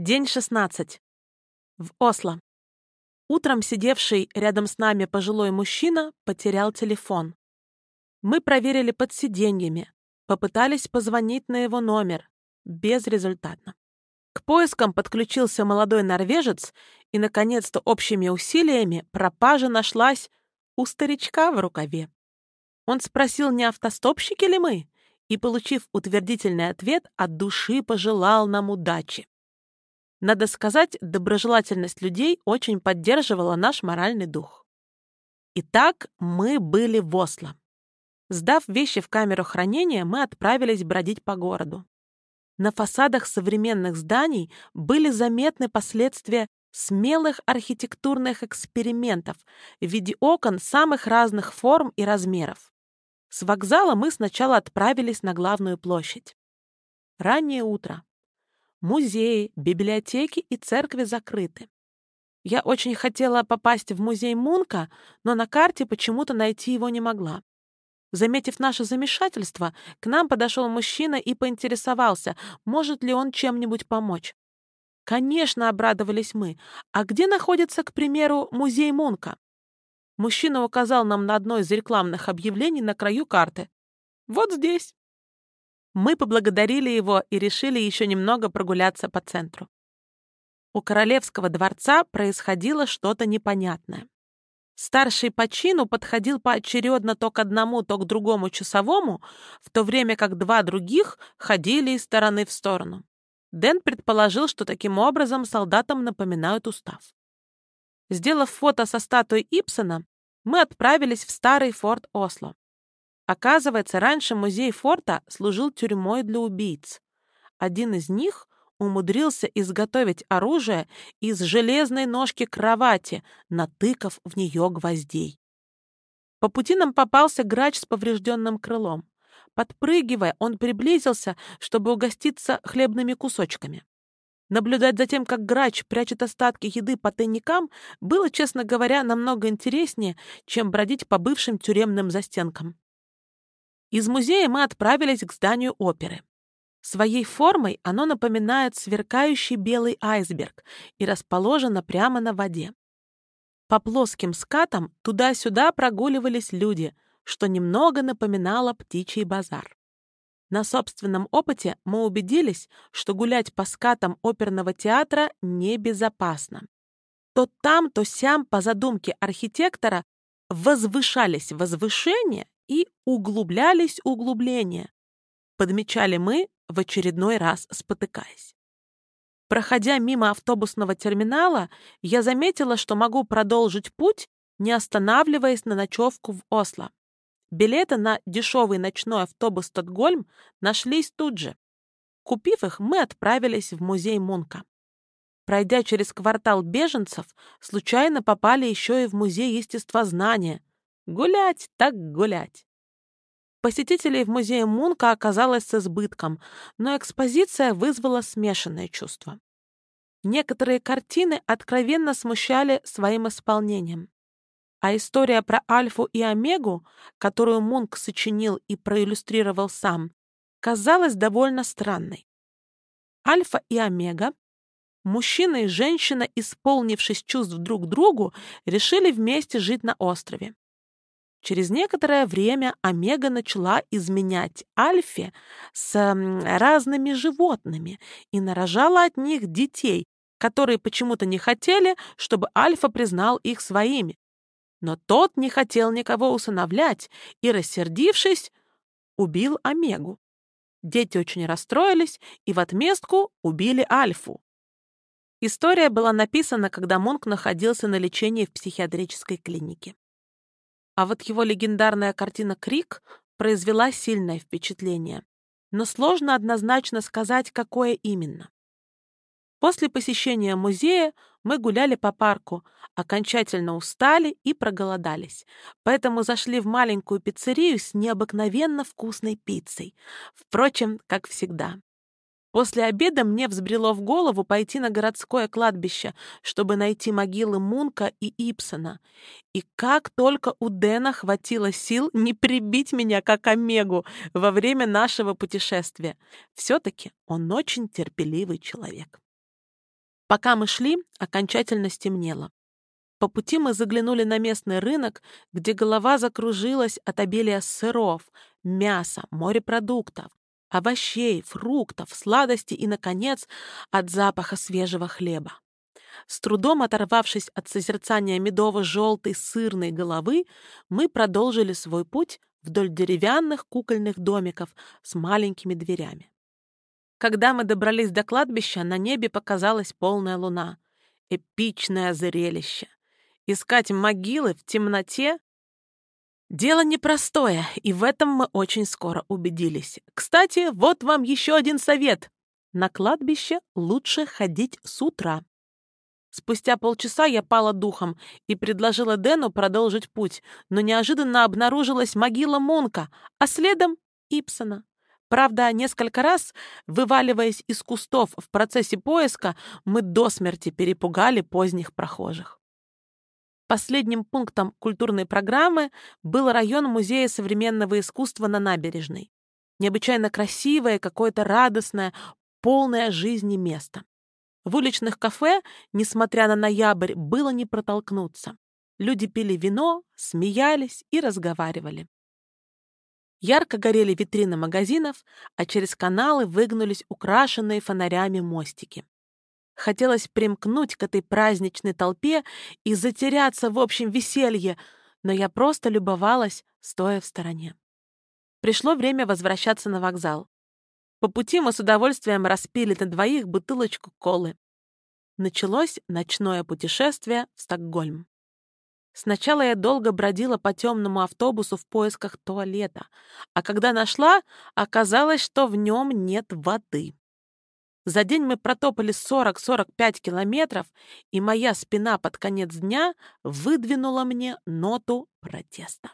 День 16. В Осло. Утром сидевший рядом с нами пожилой мужчина потерял телефон. Мы проверили под сиденьями, попытались позвонить на его номер. Безрезультатно. К поискам подключился молодой норвежец, и, наконец-то, общими усилиями пропажа нашлась у старичка в рукаве. Он спросил, не автостопщики ли мы, и, получив утвердительный ответ, от души пожелал нам удачи. Надо сказать, доброжелательность людей очень поддерживала наш моральный дух. Итак, мы были в Осло. Сдав вещи в камеру хранения, мы отправились бродить по городу. На фасадах современных зданий были заметны последствия смелых архитектурных экспериментов в виде окон самых разных форм и размеров. С вокзала мы сначала отправились на главную площадь. Раннее утро. Музеи, библиотеки и церкви закрыты. Я очень хотела попасть в музей Мунка, но на карте почему-то найти его не могла. Заметив наше замешательство, к нам подошел мужчина и поинтересовался, может ли он чем-нибудь помочь. Конечно, обрадовались мы. А где находится, к примеру, музей Мунка? Мужчина указал нам на одно из рекламных объявлений на краю карты. Вот здесь. Мы поблагодарили его и решили еще немного прогуляться по центру. У королевского дворца происходило что-то непонятное. Старший по чину подходил поочередно то к одному, то к другому часовому, в то время как два других ходили из стороны в сторону. Дэн предположил, что таким образом солдатам напоминают устав. Сделав фото со статуей Ипсона, мы отправились в старый форт Осло. Оказывается, раньше музей форта служил тюрьмой для убийц. Один из них умудрился изготовить оружие из железной ножки кровати, натыкав в нее гвоздей. По пути нам попался грач с поврежденным крылом. Подпрыгивая, он приблизился, чтобы угоститься хлебными кусочками. Наблюдать за тем, как грач прячет остатки еды по тайникам, было, честно говоря, намного интереснее, чем бродить по бывшим тюремным застенкам. Из музея мы отправились к зданию оперы. Своей формой оно напоминает сверкающий белый айсберг и расположено прямо на воде. По плоским скатам туда-сюда прогуливались люди, что немного напоминало птичий базар. На собственном опыте мы убедились, что гулять по скатам оперного театра небезопасно. То там, то сям, по задумке архитектора, возвышались возвышения и углублялись углубления. Подмечали мы, в очередной раз спотыкаясь. Проходя мимо автобусного терминала, я заметила, что могу продолжить путь, не останавливаясь на ночевку в Осло. Билеты на дешевый ночной автобус Стокгольм нашлись тут же. Купив их, мы отправились в музей Мунка. Пройдя через квартал беженцев, случайно попали еще и в музей естествознания, Гулять так гулять. Посетителей в музее Мунка оказалось с избытком, но экспозиция вызвала смешанные чувства. Некоторые картины откровенно смущали своим исполнением. А история про Альфу и Омегу, которую Мунк сочинил и проиллюстрировал сам, казалась довольно странной. Альфа и Омега, мужчина и женщина, исполнившись чувств друг другу, решили вместе жить на острове. Через некоторое время Омега начала изменять Альфе с разными животными и нарожала от них детей, которые почему-то не хотели, чтобы Альфа признал их своими. Но тот не хотел никого усыновлять и, рассердившись, убил Омегу. Дети очень расстроились и в отместку убили Альфу. История была написана, когда Монк находился на лечении в психиатрической клинике. А вот его легендарная картина «Крик» произвела сильное впечатление. Но сложно однозначно сказать, какое именно. После посещения музея мы гуляли по парку, окончательно устали и проголодались, поэтому зашли в маленькую пиццерию с необыкновенно вкусной пиццей. Впрочем, как всегда. После обеда мне взбрело в голову пойти на городское кладбище, чтобы найти могилы Мунка и Ипсона. И как только у Дэна хватило сил не прибить меня как Омегу во время нашего путешествия. Все-таки он очень терпеливый человек. Пока мы шли, окончательно стемнело. По пути мы заглянули на местный рынок, где голова закружилась от обилия сыров, мяса, морепродуктов, овощей, фруктов, сладостей и, наконец, от запаха свежего хлеба. С трудом оторвавшись от созерцания медово-желтой сырной головы, мы продолжили свой путь вдоль деревянных кукольных домиков с маленькими дверями. Когда мы добрались до кладбища, на небе показалась полная луна. Эпичное зрелище. Искать могилы в темноте — дело непростое, и в этом мы очень скоро убедились. Кстати, вот вам еще один совет. На кладбище лучше ходить с утра. Спустя полчаса я пала духом и предложила Дэну продолжить путь, но неожиданно обнаружилась могила Монка, а следом — Ипсона. Правда, несколько раз, вываливаясь из кустов в процессе поиска, мы до смерти перепугали поздних прохожих. Последним пунктом культурной программы был район Музея современного искусства на набережной. Необычайно красивое, какое-то радостное, полное жизни место. В уличных кафе, несмотря на ноябрь, было не протолкнуться. Люди пили вино, смеялись и разговаривали. Ярко горели витрины магазинов, а через каналы выгнулись украшенные фонарями мостики. Хотелось примкнуть к этой праздничной толпе и затеряться в общем веселье, но я просто любовалась, стоя в стороне. Пришло время возвращаться на вокзал. По пути мы с удовольствием распили на двоих бутылочку колы. Началось ночное путешествие в Стокгольм. Сначала я долго бродила по темному автобусу в поисках туалета, а когда нашла, оказалось, что в нем нет воды. За день мы протопали 40-45 километров, и моя спина под конец дня выдвинула мне ноту протеста.